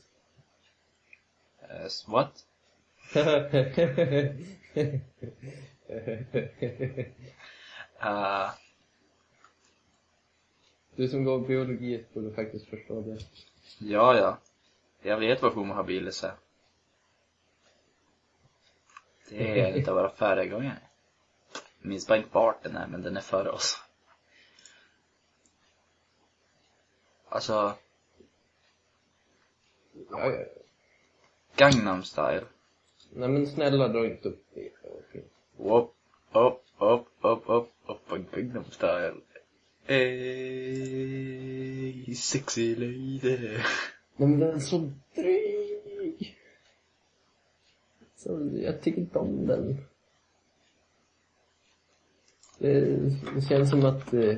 Eh, what? Uh,
du som går biologi borde faktiskt förstå det.
ja, ja. Jag vet vad homo habilis är. Det är lite av våra föregångare. Minns bara inte vart den är, men den är före oss. Alltså,
Ja, ja.
Gangnam style.
Nej men snälla dra inte upp det.
Upp, upp, upp, upp, upp, upp på Gangnam style. Ey, sexy lady.
Nej men den är så dryg. Så, jag tycker inte om den. Det, det känns som att eh,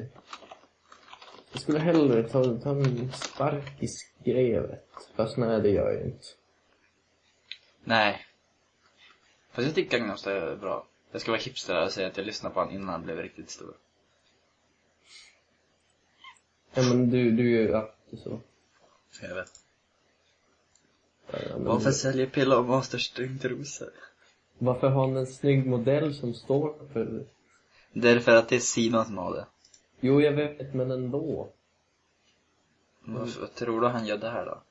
jag skulle hellre ta, ta en spark i skrevet. Fast nej, det gör jag inte.
Nej. Fast jag tycker Gangnam style är bra. Jag ska vara hipster och säga att jag lyssnade på honom innan han blev riktigt stor.
Ja men du, du är ju alltid så.
Jag vet.
Ja, men
Varför säljer Pillow Monsters stringtrosor?
Varför har han en snygg modell som står för det?
Därför att det är Simon som har det.
Jo, jag vet, men ändå.
Vad tror du han gör där då?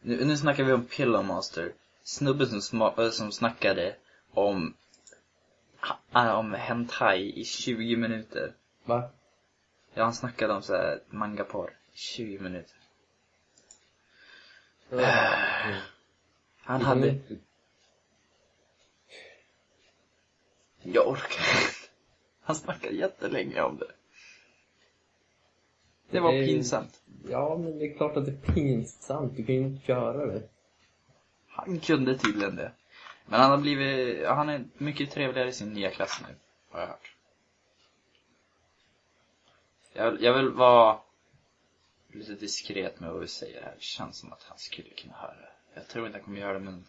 Nu, nu snackar vi om Pillow Monster. Snubben som, sma, äh, som snackade om, ha, om hentai i 20 minuter.
Va?
Ja, han snackade om så här mangaporr. 20 minuter.
Mm.
Han hade, jag orkar inte. Han snackade jättelänge om det. Det var
Det-
pinsamt.
Ja, men det är klart att det är pinsamt. Du kan ju inte göra det.
Han kunde tydligen det. Men han har blivit, han är mycket trevligare i sin nya klass nu, har jag hört. Jag, jag vill vara lite diskret med vad vi säger här. Det känns som att han skulle kunna höra det. Jag tror inte han kommer göra det, men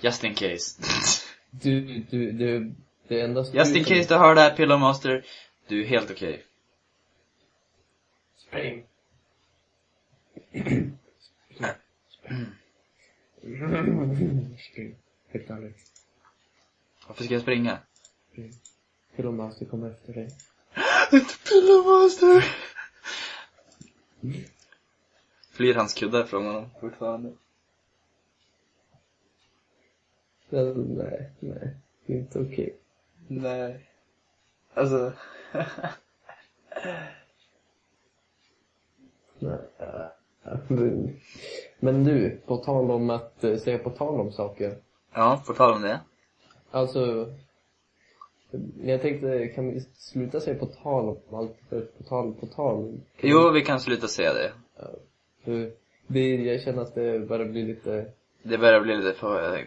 just in case.
Du, du, du, det är endast
just
du
in
som-
case du hör det här, Pillow Master. Du är helt okej.
Spring. Spring. Helt ärligt.
Varför ska jag springa?
Spring. Pillow Master kommer efter dig.
Inte Pillow Master! Flyr hans kuddar från honom fortfarande?
Nej, nej, nej. Det är inte okej.
Nej. Alltså.
Men- du, på tal om att eh, säga på tal om saker.
ja, på tal om det.
Alltså, jag tänkte, kan vi sluta säga på tal om allt, för på tal, på tal? Kan
Jo, vi kan sluta säga det.
För det, jag känner att det börjar bli lite,
Det börjar bli lite för...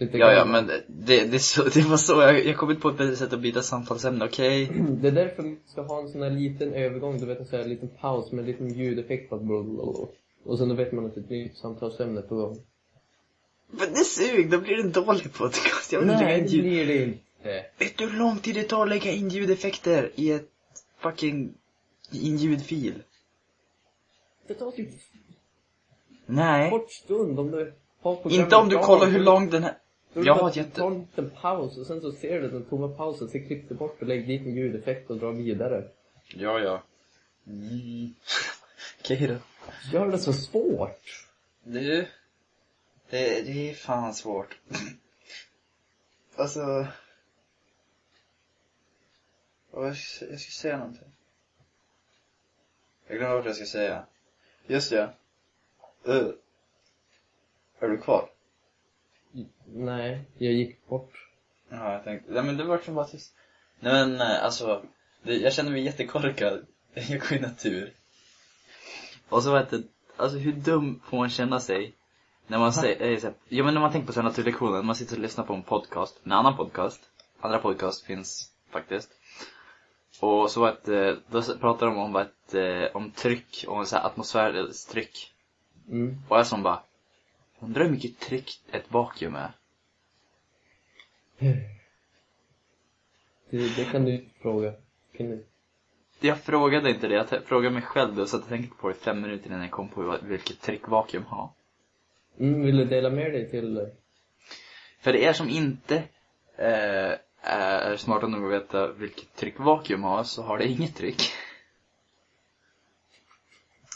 lite
Ja, ja, men det, det, det, så, det var så, jag, jag kom inte på ett bättre sätt att byta samtalsämne, okej?
Det är därför vi ska ha en sån här liten övergång, du vet en sån här liten paus med en liten ljudeffekt på blablabla. Och sen då vet man att ett nytt samtalsämne på gång.
Men det sug, då blir det en dålig podcast. Jag vill
Nej,
in
det
ljud.
blir det inte.
Vet du hur lång tid det tar att lägga in ljudeffekter i ett fucking, i en ljudfil?
Det tar typ
Nej.
kort stund om du
Inte om du kollar hur lång den här...
Då
Jag har jätte...
Ta en liten paus och sen så ser du den tomma pausen, sen klipp du bort och lägg dit en ljudeffekt och dra vidare.
Ja, ja. Mm. Okej då.
Gör det så svårt.
Du, det, det är fan svårt. alltså... Jag ska, jag ska säga någonting. Jag glömde vad jag ska säga. Just ja. Uh. Är du kvar?
Nej, jag gick bort.
Ja, jag tänkte, nej men det var som bara tyst. Nej men eh, alltså, det, jag känner mig jättekorkad. Jag går i natur. Och så vet det, alltså hur dum får man känna sig? När man säger, eh, här- ja men när man tänker på så här naturlektioner, man sitter och lyssnar på en podcast, en annan podcast. Andra podcast finns faktiskt. Och så att, då pratar de om att, eh, om tryck, om så här atmosfärstryck.
Mm.
Och jag som bara, undrar hur mycket tryck ett vakuum är?
Det, det kan du fråga. Kan du?
Jag frågade inte det, jag frågade mig själv då, så att jag tänkte på det fem minuter innan jag kom på vilket tryck vakuum har.
Mm, vill du dela med dig till... eh,
För er som inte eh, är smarta nog att veta vilket tryck vakuum har, så har det inget tryck.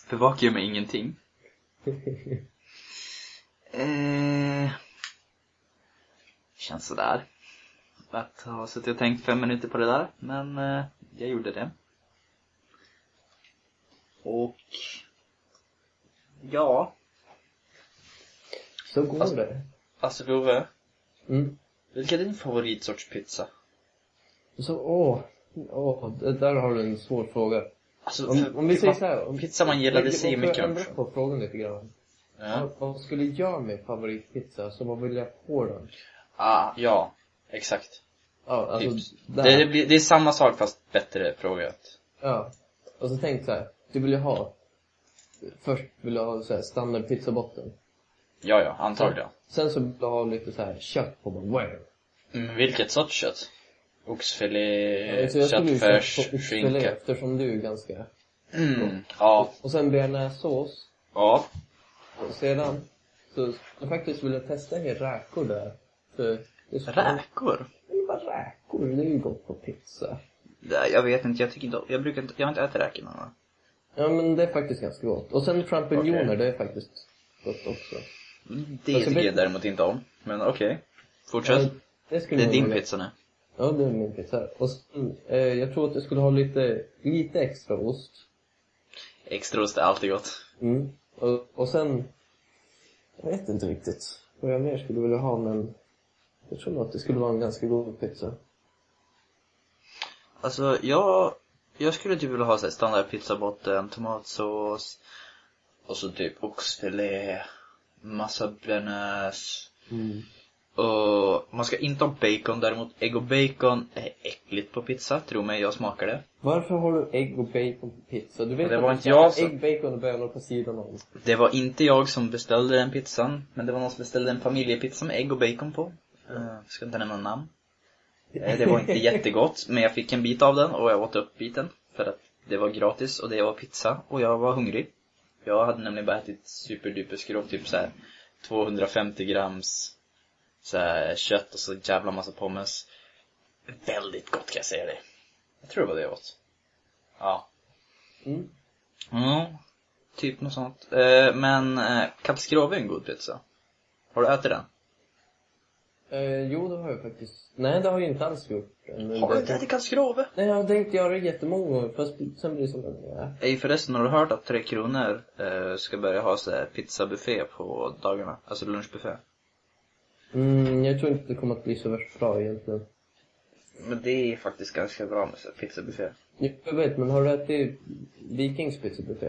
För vakuum är ingenting. Eh, känns sådär. Att ha suttit och tänkt fem minuter på det där, men eh, jag gjorde det. Och ja,
Så går
Alltså-
det.
alltså Love,
Mm.
vilken är din favoritsorts pizza?
Så, åh. Åh, det där har du en svår fråga.
Alltså,
Om,
för-
om vi säger
vad-
så här. Om,
Pizza man gillar, det
jag-
säger
jag
mycket om
ändra
person.
på frågan lite grann.
Ja.
Skulle jag med favoritpizza, så vad vill jag på den?
Ah, ja, exakt.
Ja, alltså,
Typ. Det, det, blir, det är samma sak fast bättre frågat.
Ja. Och så tänk så här. Du vill ju ha, först vill jag ha så här standard pizzabotten.
Ja, ja, antagligen.
Sen så vill jag ha lite så här kött på bara, wow.
Mm, vilket sorts kött? Oxfilé,
så jag skulle ju
köttfärs, skinka.
eftersom du är ganska...
Mm, ja,
Och sen bearnaisesås.
ja.
Sedan så jag faktiskt vill jag testa en räkor där. För det är så
Räkor?
Räkor? Det är ju gott på pizza.
Det- Jag vet inte, jag tycker inte, jag brukar inte, jag har inte ätit räkorna va?
Ja men det är faktiskt ganska gott. Och sen champinjoner,
Okej.
det är faktiskt gott också.
Mm, Det tycker
vet-
jag däremot inte om. Men okej. Fortsätt.
Ja, det
det är din
vara-
pizza nu.
Ja, det är min pizza. Och sen, eh, jag tror att jag skulle ha lite, lite extra ost.
Extra ost är alltid gott.
Mm. Och, och sen, jag vet inte riktigt vad jag mer skulle vilja ha men jag tror nog att det skulle vara en ganska god pizza.
Alltså, jag, jag skulle typ vilja ha så här standard pizzabotten, tomatsås, och så typ oxfilé, massa bearnaise,
Mm.
Och man ska inte ha bacon, däremot ägg och bacon är äckligt på pizza. Tro mig, jag smakar det.
Varför har du ägg och bacon på pizza? Du vet
Det
att
var inte jag som-
ägg, bacon och bönor på sidan om.
Det var inte jag som beställde den pizzan, men det var någon som beställde en familjepizza med ägg och bacon på. Uh, ska inte nämna namn. Eh, Det var inte jättegott, men jag fick en bit av den och jag åt upp biten. För att det var gratis och det var pizza och jag var hungrig. Jag hade nämligen bara ätit superduper skrov, typ såhär 250 grams så här, kött och så jävla massa pommes. Väldigt gott kan jag säga det. Jag tror det var det jag åt. Ja.
Mm.
Mm, typ något sånt. Eh, men eh, Katastrofe är en god pizza. Har du ätit den?
Eh, jo, det har jag faktiskt. Nej, det har jag inte alls gjort. Men
Har du inte ätit Katastrofe?
Nej, jag har tänkt göra det jättemånga gånger, fast sen blir som en, ja.
Ej förresten, har du hört att Tre Kronor eh, ska börja ha så här pizzabuffé på dagarna? Alltså lunchbuffé.
Mm, jag tror inte det kommer att bli så värst bra egentligen.
Men det är faktiskt ganska bra med pizzabuffé.
Jag vet, men har du ätit Vikings pizzabuffé?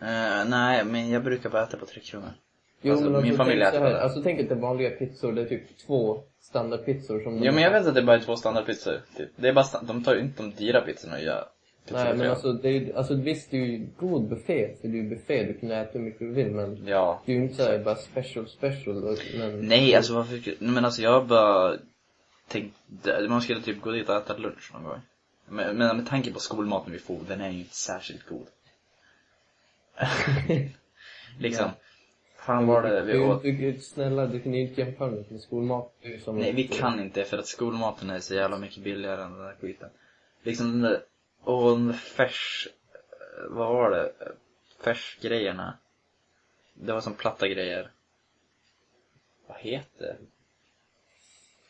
Eh, nej, men jag brukar bara äta på Tre Kronor.
Jo,
Alltså,
men
min familj
tänk
äter
här. Alltså tänk är vanliga pizzor, det är typ två standardpizzor som de
Ja men jag vet att det bara är två standardpizzor. Typ. Det är bara, de tar ju inte de dyra pizzorna och gör
Nej men alltså, det är alltså visst det är ju god buffé, för det är ju buffé, du kan äta hur mycket du vill men
Ja.
det är ju inte såhär bara special special och- men
Nej, alltså varför, men alltså jag bara tänkte, man skulle typ gå dit och äta lunch någon gång. Men, men med tanke på skolmaten vi får, den är ju inte särskilt god. liksom. Fan var det vi åt?
du, du, snälla, du kan ju inte jämföra det med skolmat.
Nej, vi kan inte för att skolmaten är så jävla mycket billigare än den där skiten. Liksom den där, och där färs, vad var det? Färsgrejerna. Det var som platta grejer. Vad heter det?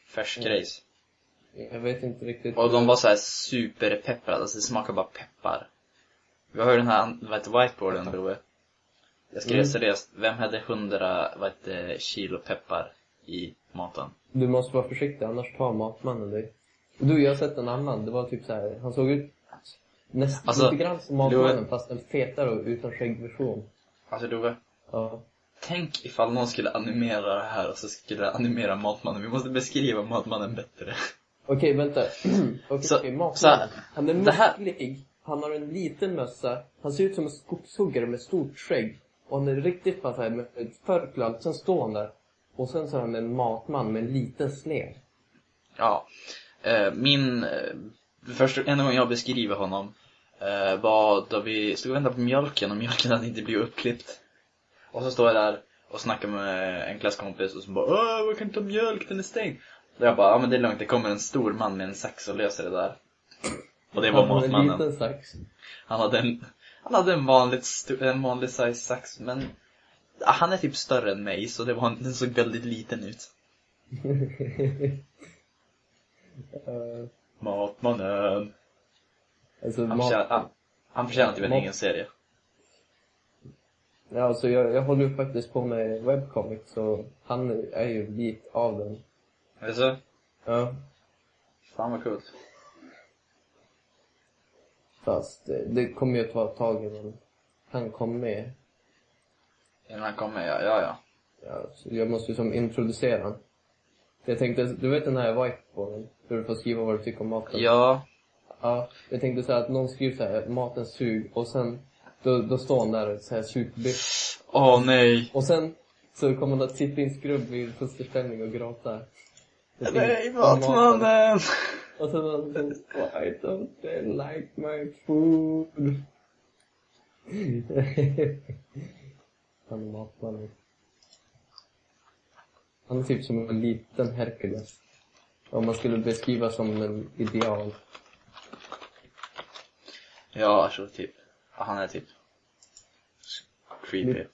Färsgrejs.
Jag vet inte riktigt.
Och de var så här superpepprade, alltså det smakar bara peppar. Vi har ju den här, vad heter whiteboarden Broe? Jag skrev
Mm.
seriöst, vem hade hundra, vad heter kilo peppar i maten?
Du måste vara försiktig, annars tar matmannen dig. Du, jag har sett en annan. Det var typ så här. han såg ut nästan
Alltså,
lite grann som matmannen fast en fetare och utan skäggversion.
Alltså Love,
Ja.
tänk ifall någon skulle animera det här och så skulle animera Matmannen. Vi måste beskriva Matmannen bättre.
Okej, vänta. Okej,
Så-
okej, matmannen.
så här,
han är musklig, han har en liten mössa, han ser ut som en skogshuggare med stort skägg. Och han är riktigt bara såhär med ett förklädd, allt, sen står han där. Och sen så är han en matman med en liten slev.
Ja. Eh, min, första, enda gången jag beskriver honom eh, var då vi stod och väntade på mjölken och mjölken hade inte blivit uppklippt. Och så står jag där och snackar med en klasskompis och så bara Åh, vad kan inte ha mjölk, den är stängd. Och jag bara, ja men det är lugnt, det kommer en stor man med en sax och löser det där. Och det var
han har en
matmannen.
liten sax.
Han hade en, han hade en vanligt sto- en vanlig size sax men ja, han är typ större än mig så det var, den såg väldigt liten ut.
Eh,
Matmannen.
alltså,
Han
mat...
förtjänar, han, han förtjänar typ en
Mat-
egen serie.
Ja, alltså jag, jag håller ju faktiskt på med webcomic, så han är ju bit av den.
Är det så?
Ja.
Fan vad coolt.
Fast det, det kommer ju att vara ett tag innan han kom med.
Innan han kommer, ja, ja, ja.
Ja, så jag måste ju som introducera han. Jag tänkte, du vet den här whiteboarden? Där du får skriva vad du tycker om maten?
Ja,
Ja, jag tänkte säga att någon skriver så här, maten sug, och sen, då, då står han där och säger superbiff.
åh nej.
Och sen, så kommer han att sitta i en skrubb i fosterställning och gråta.
Nej. Matmannen!
Och sen han så, why don't they like my food? han är matmannen. Han är typ som en liten Hercules. Om man skulle beskriva som en ideal.
Ja, alltså typ. Han är typ creepy.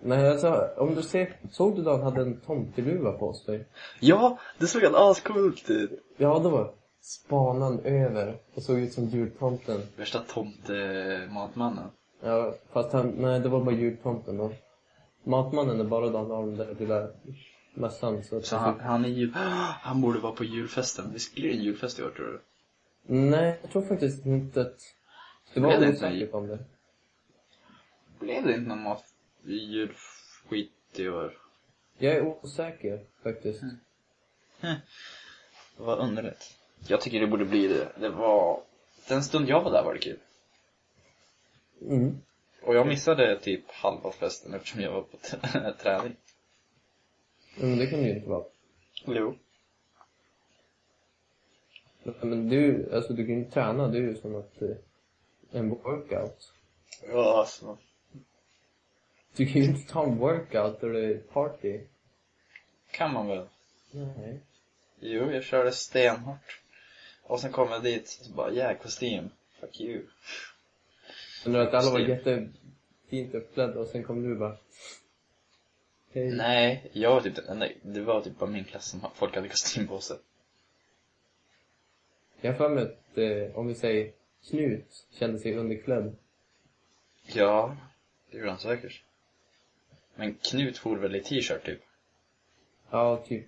Nej, alltså, om du ser, såg du då han hade en tomteluva på sig?
Ja, det såg han ascoolt ut.
Ja, det var spanan över och såg ut som jultomten.
Värsta tomte-matmannen.
Ja, fast han, nej det var bara jultomten då. Matmannen är bara då han har den där lilla mössan så
Så han, han är ju, han borde vara på julfesten. Det blir en julfest i år tror du?
Nej, jag tror faktiskt inte att... Det var
det
osäkert om det.
Blev det inte någon mat, julskit i år?
Jag är osäker, faktiskt.
Vad underligt. Jag tycker det borde bli det. Det var... Den stund jag var där var det kul.
Mm.
Och jag missade typ halva festen eftersom jag var på träning.
Men det kan det ju inte vara.
Jo.
Men du, alltså du kan ju träna, det är ju som att, eh, en workout.
Ja, alltså.
Du kan ju inte ta en workout är party.
Kan man väl?
Nej.
Jo, jag körde stenhårt. Och sen kom jag dit, så bara, yeah, kostym. Fuck you.
Men att alla var jättefint uppklädda och sen kom du bara Hej.
Nej, jag var typ den enda, det var typ bara min klass som folk hade kostym på sig.
Jag har för mig att, eh, om vi säger Knut kände sig underklädd.
Ja, det gjorde han säkert. Men Knut for väl i t-shirt typ?
Ja, typ.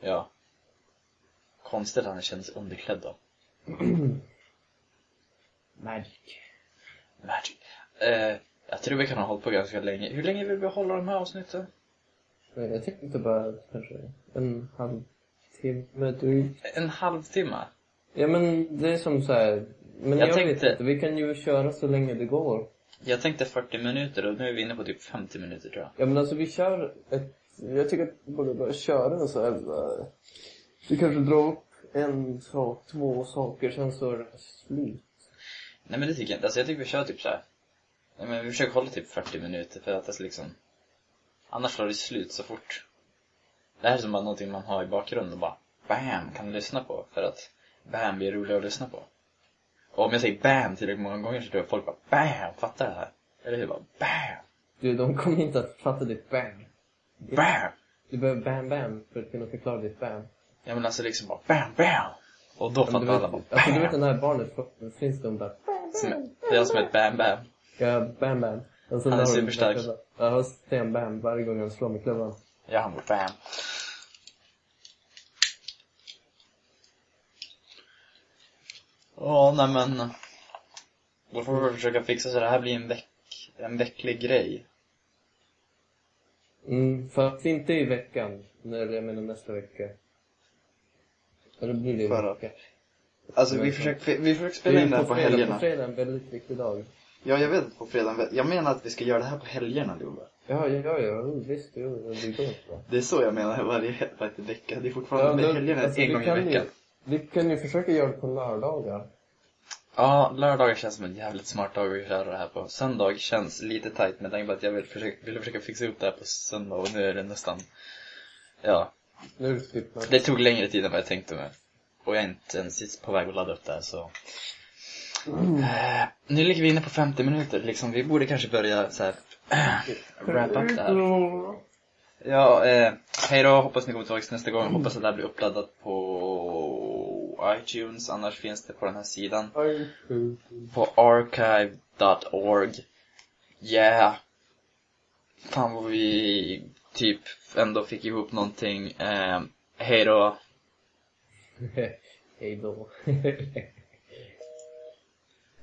Ja. Konstigt att han kände sig underklädd då.
Magic.
Magic. Eh, jag tror vi kan ha hållit på ganska länge. Hur länge vill vi hålla de här avsnitten?
Men Jag tänkte bara kanske en halvtimme drygt.
En halvtimme?
Ja men det är som så här. Men
Jag
jag,
tänkte-
vet inte, vi kan ju köra så länge det går.
Jag tänkte 40 minuter och nu är vi inne på typ 50 minuter tror jag.
Ja men alltså vi kör ett, jag tycker att vi borde börja köra så här. bara- Vi kanske drar upp en sak, två saker, sen så är det slut.
Nej men det tycker jag inte. Alltså jag tycker vi kör typ så här. Nej, men vi försöker hålla typ 40 minuter för att det liksom Annars slår det slut så fort. Det här är som bara någonting man har i bakgrunden och bara BAM! Kan lyssna på. För att BAM blir roligare att lyssna på. Och om jag säger BAM tillräckligt många gånger så tror jag folk bara BAM! Fattar det här? Eller hur? Bara BAM!
Du, de kommer inte att fatta ditt bang.
BAM!
Du behöver bam bam för att kunna förklara ditt bam.
Jag menar alltså liksom bara BAM! BAM! Och då
Men
fattar
du
alla bara
alltså du vet
BAM!
den här barnet från Flintstone bara
Som- Det är som ett BAM BAM.
Ja, bam bam. Och sen
Han är superstark.
Ja, han säger en bam varje gång han slår med klubban.
Ja, han bara BAM! Ja, nej men. Då får vi försöka fixa så det här blir en veck, en vecklig grej.
Mm, fast inte i veckan. Eller jag menar nästa vecka. Eller blir det
Förra.
vecka.
Alltså
vi försöker-
vi försöker spela
är
in det här
på
på
fredag, på
helgerna.
fredag är en väldigt viktig dag.
Ja, jag vet på fredag. Jag menar att vi ska göra det här på helgerna, Lova.
Ja, ja, ja, ja visst, jo, det går inte.
Det är så jag menar varje, varje vecka. Det är
Ja,
fortfarande
men,
helgerna
alltså,
en gång i
kan
veckan.
Ju, vi kan ju försöka göra det på lördagar.
Ja, lördagar känns som en jävligt smart dag att köra det här på. Söndag känns lite tight med tanke på att jag vill försöka, ville försöka fixa ihop det här på söndag och nu är det nästan, ja.
Nu är det typ
Det tog längre tid än vad jag tänkte mig. Och jag är inte ens på väg att ladda upp det här så. Eh, nu ligger vi inne på 50 minuter liksom. Vi borde kanske börja så här wrap up det här. Ja, eh, hej då. Hoppas ni kommer tillbaka nästa gång. Hoppas att det här blir uppladdat på iTunes. Annars finns det på den här sidan. På archive.org. Yeah. Fan vad vi typ ändå fick ihop någonting. Eh, hej då.
Hej då.